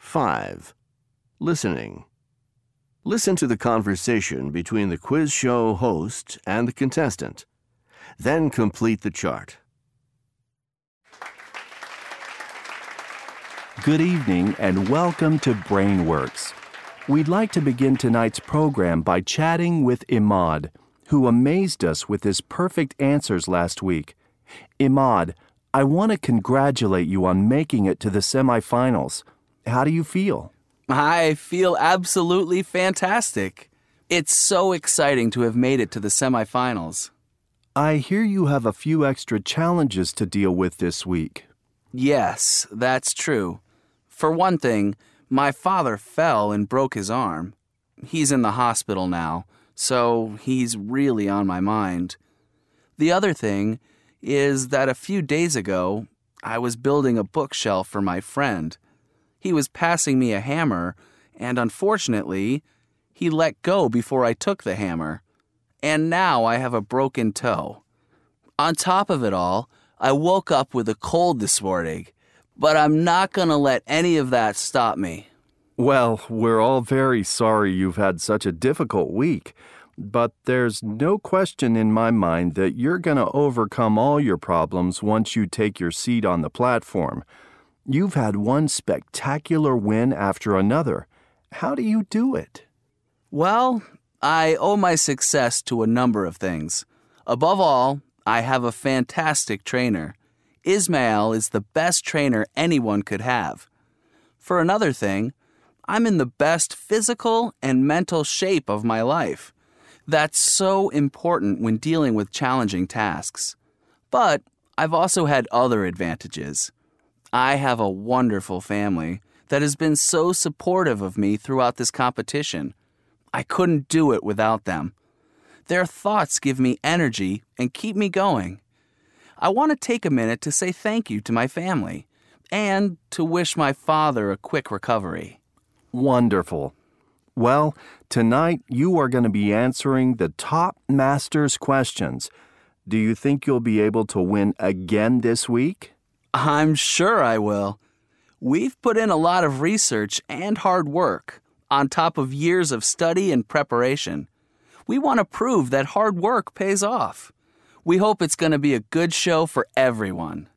5. Listening. Listen to the conversation between the quiz show host and the contestant. Then complete the chart. Good evening and welcome to Brainworks. We'd like to begin tonight's program by chatting with Imad, who amazed us with his perfect answers last week. Imad, I want to congratulate you on making it to the semifinals. How do you feel? I feel absolutely fantastic. It's so exciting to have made it to the semifinals. I hear you have a few extra challenges to deal with this week. Yes, that's true. For one thing, my father fell and broke his arm. He's in the hospital now, so he's really on my mind. The other thing is that a few days ago, I was building a bookshelf for my friend. He was passing me a hammer, and unfortunately, he let go before I took the hammer. And now I have a broken toe. On top of it all, I woke up with a cold this morning, but I'm not going to let any of that stop me. Well, we're all very sorry you've had such a difficult week, but there's no question in my mind that you're going to overcome all your problems once you take your seat on the platform. You've had one spectacular win after another. How do you do it? Well, I owe my success to a number of things. Above all, I have a fantastic trainer. Ismail is the best trainer anyone could have. For another thing, I'm in the best physical and mental shape of my life. That's so important when dealing with challenging tasks. But I've also had other advantages. I have a wonderful family that has been so supportive of me throughout this competition. I couldn't do it without them. Their thoughts give me energy and keep me going. I want to take a minute to say thank you to my family and to wish my father a quick recovery. Wonderful. Well, tonight you are going to be answering the top masters questions. Do you think you'll be able to win again this week? I'm sure I will. We've put in a lot of research and hard work, on top of years of study and preparation. We want to prove that hard work pays off. We hope it's going to be a good show for everyone.